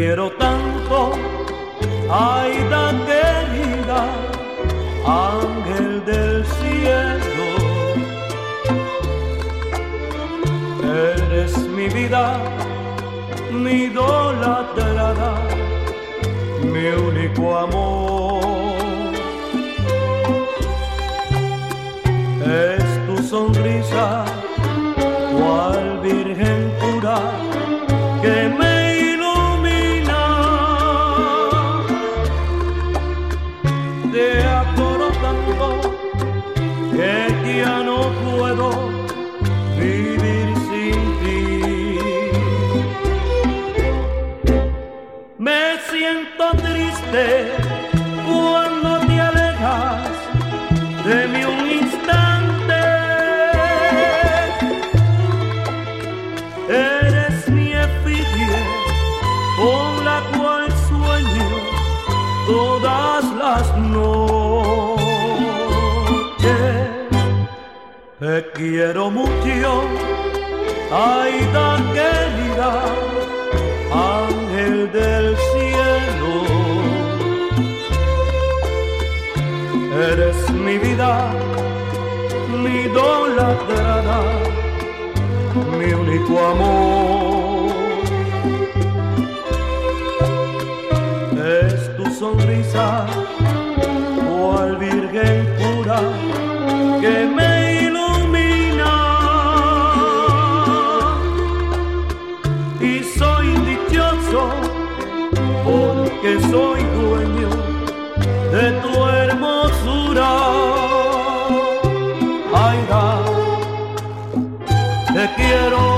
quiero tanto, Aida querida. ella, mi idolatrada, mi único amor. Es tu sonrisa, cual virgen pura, que me ilumina de acoro tanto que ya no puedo vivir. Me siento triste cuando te alejas de mí un instante. Eres mi efigie con la cual sueño todas las noches. Te quiero mucho, Aida que Eres mi vida, mi idolatrada, mi único amor. Es tu sonrisa, cual virgen pura, que me ilumina. Y soy dichoso porque soy dueño de tu te quiero.